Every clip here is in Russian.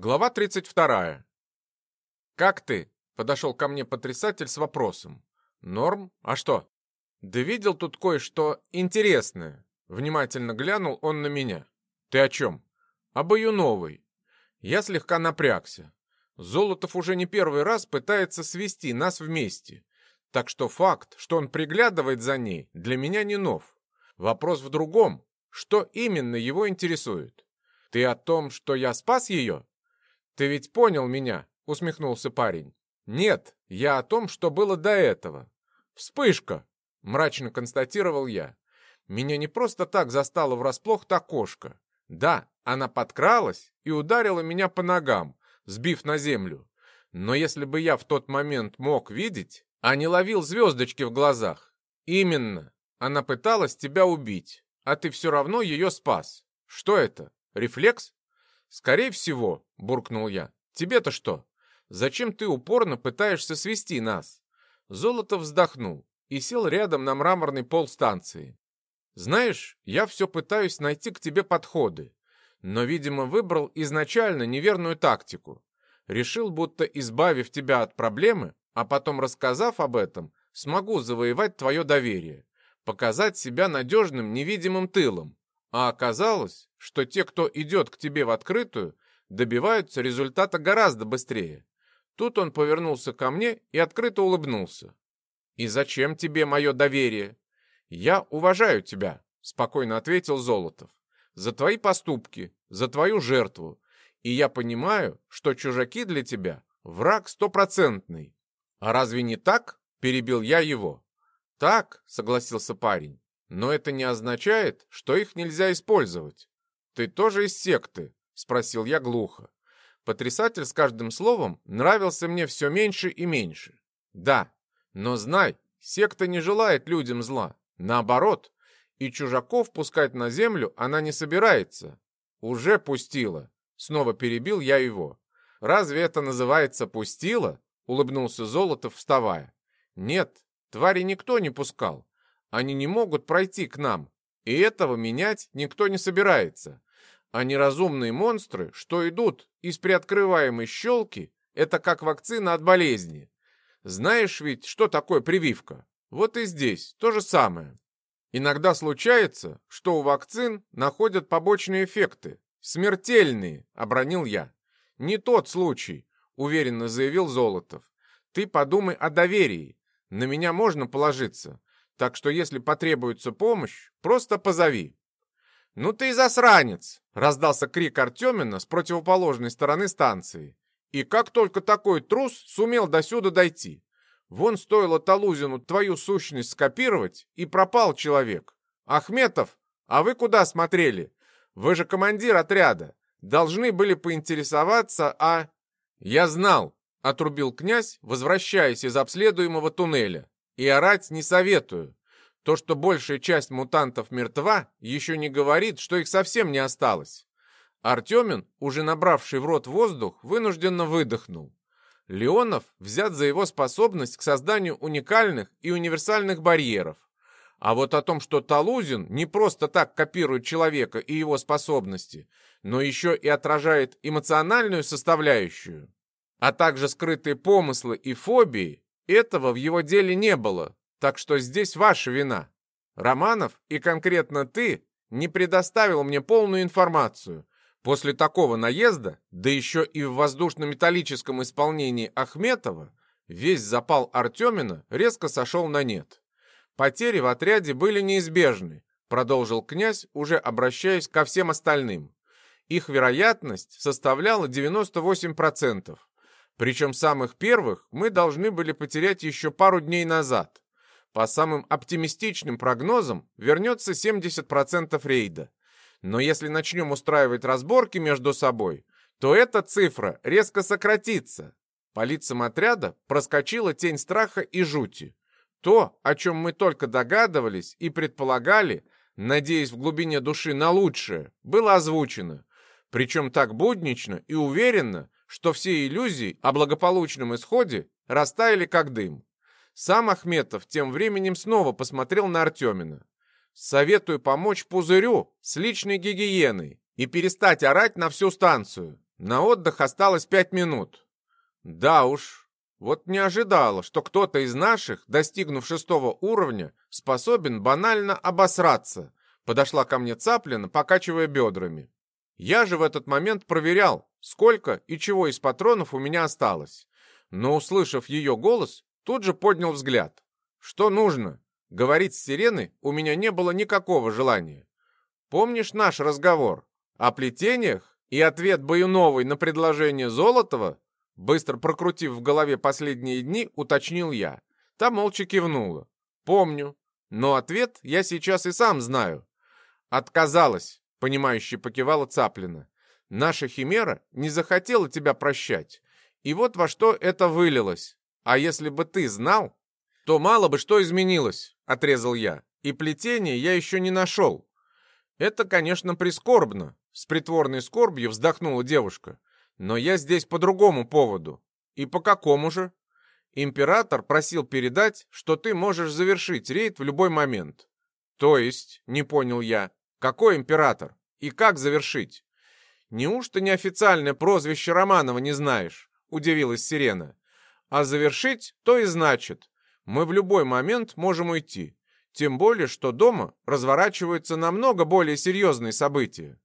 Глава 32. «Как ты?» — подошел ко мне потрясатель с вопросом. «Норм? А что?» «Да видел тут кое-что интересное». Внимательно глянул он на меня. «Ты о чем?» «Об новой. Я слегка напрягся. Золотов уже не первый раз пытается свести нас вместе. Так что факт, что он приглядывает за ней, для меня не нов. Вопрос в другом. Что именно его интересует? Ты о том, что я спас ее?» «Ты ведь понял меня?» — усмехнулся парень. «Нет, я о том, что было до этого». «Вспышка!» — мрачно констатировал я. Меня не просто так застала врасплох та кошка. Да, она подкралась и ударила меня по ногам, сбив на землю. Но если бы я в тот момент мог видеть, а не ловил звездочки в глазах. Именно, она пыталась тебя убить, а ты все равно ее спас. Что это? Рефлекс? «Скорее всего», — буркнул я. «Тебе-то что? Зачем ты упорно пытаешься свести нас?» Золото вздохнул и сел рядом на мраморный пол станции. «Знаешь, я все пытаюсь найти к тебе подходы, но, видимо, выбрал изначально неверную тактику. Решил, будто избавив тебя от проблемы, а потом рассказав об этом, смогу завоевать твое доверие, показать себя надежным невидимым тылом. А оказалось, что те, кто идет к тебе в открытую, добиваются результата гораздо быстрее. Тут он повернулся ко мне и открыто улыбнулся. «И зачем тебе мое доверие?» «Я уважаю тебя», — спокойно ответил Золотов. «За твои поступки, за твою жертву. И я понимаю, что чужаки для тебя — враг стопроцентный». «А разве не так?» — перебил я его. «Так», — согласился парень. Но это не означает, что их нельзя использовать. Ты тоже из секты? Спросил я глухо. Потрясатель с каждым словом нравился мне все меньше и меньше. Да, но знай, секта не желает людям зла. Наоборот, и чужаков пускать на землю она не собирается. Уже пустила. Снова перебил я его. Разве это называется пустила? Улыбнулся Золотов, вставая. Нет, твари никто не пускал. Они не могут пройти к нам, и этого менять никто не собирается. А неразумные монстры, что идут из приоткрываемой щелки, это как вакцина от болезни. Знаешь ведь, что такое прививка? Вот и здесь то же самое. Иногда случается, что у вакцин находят побочные эффекты. Смертельные, обронил я. Не тот случай, уверенно заявил Золотов. Ты подумай о доверии. На меня можно положиться. Так что если потребуется помощь, просто позови». «Ну ты и засранец!» — раздался крик Артемина с противоположной стороны станции. «И как только такой трус сумел до сюда дойти? Вон стоило Талузину твою сущность скопировать, и пропал человек. Ахметов, а вы куда смотрели? Вы же командир отряда. Должны были поинтересоваться, а...» «Я знал», — отрубил князь, возвращаясь из обследуемого туннеля. И орать не советую. То, что большая часть мутантов мертва, еще не говорит, что их совсем не осталось. Артемин, уже набравший в рот воздух, вынужденно выдохнул. Леонов взят за его способность к созданию уникальных и универсальных барьеров. А вот о том, что Талузин не просто так копирует человека и его способности, но еще и отражает эмоциональную составляющую, а также скрытые помыслы и фобии, этого в его деле не было, так что здесь ваша вина. Романов и конкретно ты не предоставил мне полную информацию. После такого наезда, да еще и в воздушно-металлическом исполнении Ахметова, весь запал Артемина резко сошел на нет. Потери в отряде были неизбежны, продолжил князь, уже обращаясь ко всем остальным. Их вероятность составляла 98%. Причем самых первых мы должны были потерять еще пару дней назад. По самым оптимистичным прогнозам вернется 70% рейда. Но если начнем устраивать разборки между собой, то эта цифра резко сократится. По лицам отряда проскочила тень страха и жути. То, о чем мы только догадывались и предполагали, надеясь в глубине души на лучшее, было озвучено. Причем так буднично и уверенно, что все иллюзии о благополучном исходе растаяли как дым. Сам Ахметов тем временем снова посмотрел на Артемина. «Советую помочь Пузырю с личной гигиеной и перестать орать на всю станцию. На отдых осталось пять минут. Да уж, вот не ожидала, что кто-то из наших, достигнув шестого уровня, способен банально обосраться. Подошла ко мне Цаплина, покачивая бедрами. Я же в этот момент проверял, сколько и чего из патронов у меня осталось. Но, услышав ее голос, тут же поднял взгляд. Что нужно? Говорить с сиреной у меня не было никакого желания. Помнишь наш разговор о плетениях и ответ Баюновой на предложение Золотова? Быстро прокрутив в голове последние дни, уточнил я. Та молча кивнула. Помню. Но ответ я сейчас и сам знаю. Отказалась, понимающе покивала Цаплина. Наша химера не захотела тебя прощать. И вот во что это вылилось. А если бы ты знал, то мало бы что изменилось, отрезал я. И плетение я еще не нашел. Это, конечно, прискорбно, с притворной скорбью вздохнула девушка. Но я здесь по другому поводу. И по какому же? Император просил передать, что ты можешь завершить рейд в любой момент. То есть, не понял я, какой император? И как завершить? Неужто неофициальное прозвище Романова не знаешь? Удивилась Сирена. А завершить то и значит. Мы в любой момент можем уйти. Тем более, что дома разворачиваются намного более серьезные события.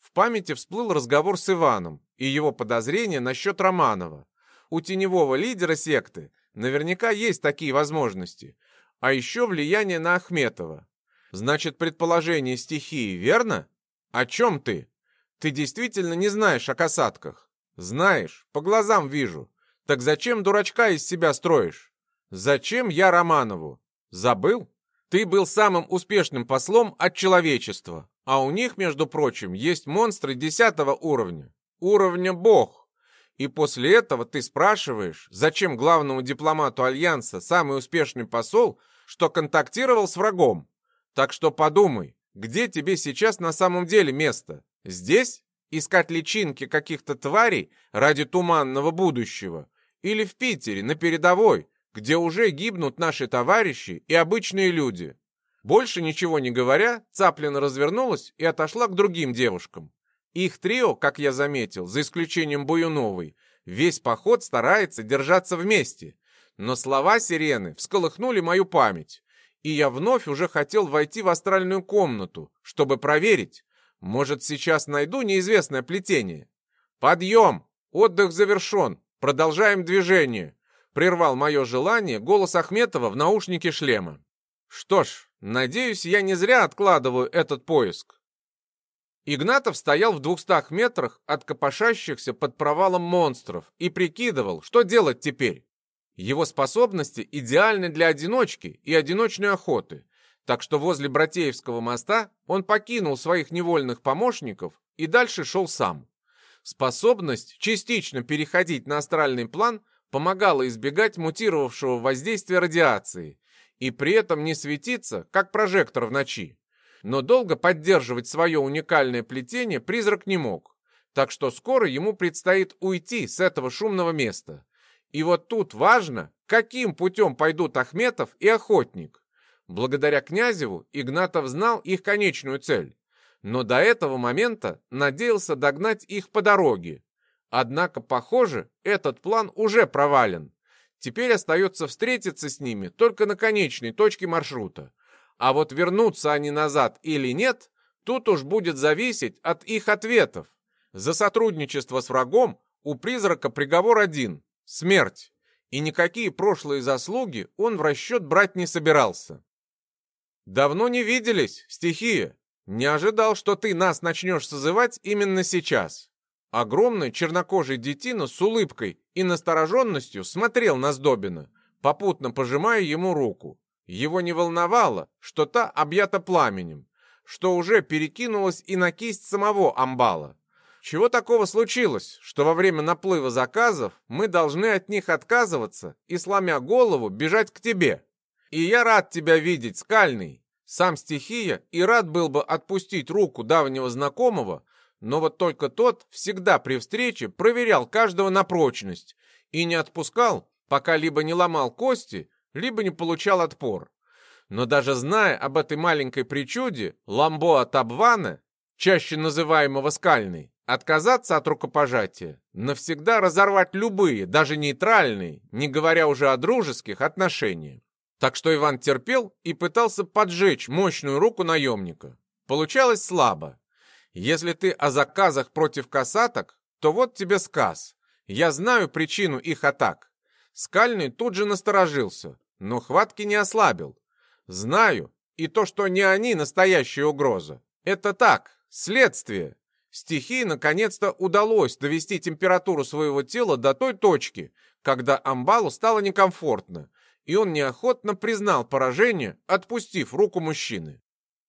В памяти всплыл разговор с Иваном и его подозрения насчет Романова. У теневого лидера секты наверняка есть такие возможности. А еще влияние на Ахметова. Значит, предположение стихии верно? О чем ты? Ты действительно не знаешь о касатках? Знаешь, по глазам вижу. Так зачем дурачка из себя строишь? Зачем я Романову? Забыл? Ты был самым успешным послом от человечества, а у них, между прочим, есть монстры десятого уровня. Уровня бог. И после этого ты спрашиваешь, зачем главному дипломату Альянса самый успешный посол, что контактировал с врагом. Так что подумай, где тебе сейчас на самом деле место? Здесь? Искать личинки каких-то тварей ради туманного будущего? Или в Питере, на передовой, где уже гибнут наши товарищи и обычные люди? Больше ничего не говоря, Цаплина развернулась и отошла к другим девушкам. Их трио, как я заметил, за исключением Буюновой, весь поход старается держаться вместе. Но слова сирены всколыхнули мою память, и я вновь уже хотел войти в астральную комнату, чтобы проверить, может, сейчас найду неизвестное плетение. Подъем! Отдых завершен. Продолжаем движение. Прервал мое желание голос Ахметова в наушнике шлема. Что ж, надеюсь, я не зря откладываю этот поиск. Игнатов стоял в двухстах метрах от копошащихся под провалом монстров и прикидывал, что делать теперь. Его способности идеальны для одиночки и одиночной охоты, так что возле Братеевского моста он покинул своих невольных помощников и дальше шел сам. Способность частично переходить на астральный план помогала избегать мутировавшего воздействия радиации и при этом не светиться, как прожектор в ночи. Но долго поддерживать свое уникальное плетение призрак не мог, так что скоро ему предстоит уйти с этого шумного места. И вот тут важно, каким путем пойдут Ахметов и Охотник. Благодаря Князеву Игнатов знал их конечную цель, но до этого момента надеялся догнать их по дороге. Однако, похоже, этот план уже провален. Теперь остается встретиться с ними только на конечной точке маршрута. А вот вернутся они назад или нет, тут уж будет зависеть от их ответов. За сотрудничество с врагом у призрака приговор один – смерть. И никакие прошлые заслуги он в расчет брать не собирался. «Давно не виделись, стихия. Не ожидал, что ты нас начнешь созывать именно сейчас». Огромный чернокожий детина с улыбкой и настороженностью смотрел на Сдобина, попутно пожимая ему руку. Его не волновало, что та объята пламенем, что уже перекинулась и на кисть самого амбала. Чего такого случилось, что во время наплыва заказов мы должны от них отказываться и, сломя голову, бежать к тебе? И я рад тебя видеть, Скальный. Сам стихия и рад был бы отпустить руку давнего знакомого, но вот только тот всегда при встрече проверял каждого на прочность и не отпускал, пока либо не ломал кости, либо не получал отпор. Но даже зная об этой маленькой причуде, Ламбоа Табвана, чаще называемого Скальный, отказаться от рукопожатия, навсегда разорвать любые, даже нейтральные, не говоря уже о дружеских, отношениях. Так что Иван терпел и пытался поджечь мощную руку наемника. Получалось слабо. Если ты о заказах против касаток, то вот тебе сказ. Я знаю причину их атак. Скальный тут же насторожился, но хватки не ослабил. Знаю, и то, что не они настоящая угроза. Это так, следствие. Стихии наконец-то удалось довести температуру своего тела до той точки, когда Амбалу стало некомфортно, и он неохотно признал поражение, отпустив руку мужчины.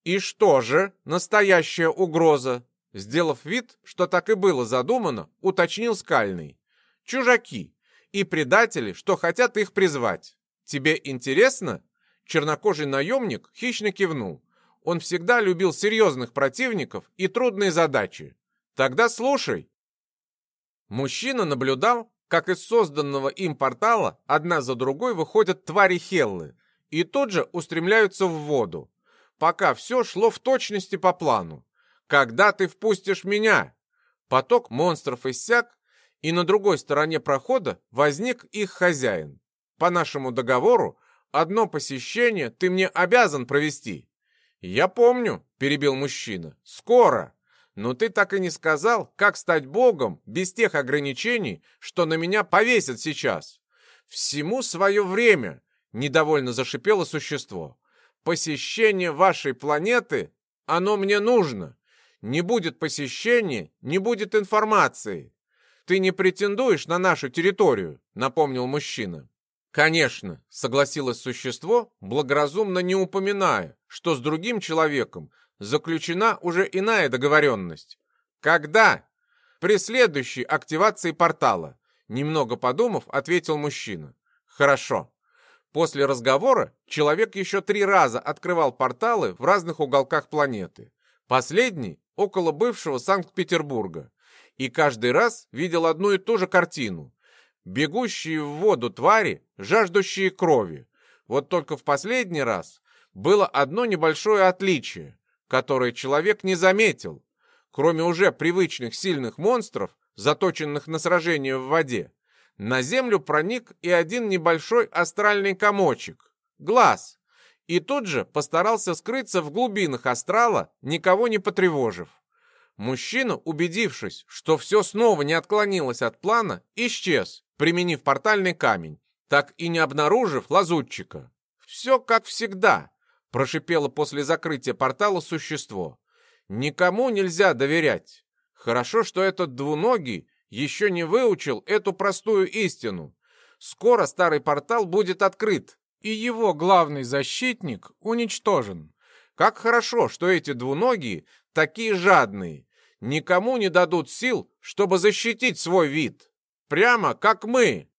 «И что же настоящая угроза?» Сделав вид, что так и было задумано, уточнил Скальный. «Чужаки и предатели, что хотят их призвать. Тебе интересно?» Чернокожий наемник хищно кивнул. Он всегда любил серьезных противников и трудные задачи. «Тогда слушай». Мужчина наблюдал, как из созданного им портала одна за другой выходят твари Хеллы и тут же устремляются в воду, пока все шло в точности по плану. «Когда ты впустишь меня?» Поток монстров иссяк, и на другой стороне прохода возник их хозяин. По нашему договору, одно посещение ты мне обязан провести. «Я помню», — перебил мужчина, — «скоро». Но ты так и не сказал, как стать богом без тех ограничений, что на меня повесят сейчас. Всему свое время, недовольно зашипело существо. Посещение вашей планеты, оно мне нужно. Не будет посещения, не будет информации. Ты не претендуешь на нашу территорию, напомнил мужчина. Конечно, согласилось существо, благоразумно не упоминая, что с другим человеком заключена уже иная договоренность. Когда? При следующей активации портала. Немного подумав, ответил мужчина. Хорошо. После разговора человек еще три раза открывал порталы в разных уголках планеты. Последний — около бывшего Санкт-Петербурга. И каждый раз видел одну и ту же картину. Бегущие в воду твари, жаждущие крови. Вот только в последний раз было одно небольшое отличие которые человек не заметил. Кроме уже привычных сильных монстров, заточенных на сражение в воде, на землю проник и один небольшой астральный комочек — глаз, и тут же постарался скрыться в глубинах астрала, никого не потревожив. Мужчина, убедившись, что все снова не отклонилось от плана, исчез, применив портальный камень, так и не обнаружив лазутчика. Все как всегда, Прошипело после закрытия портала существо. Никому нельзя доверять. Хорошо, что этот двуногий еще не выучил эту простую истину. Скоро старый портал будет открыт, и его главный защитник уничтожен. Как хорошо, что эти двуногие такие жадные. Никому не дадут сил, чтобы защитить свой вид. Прямо как мы.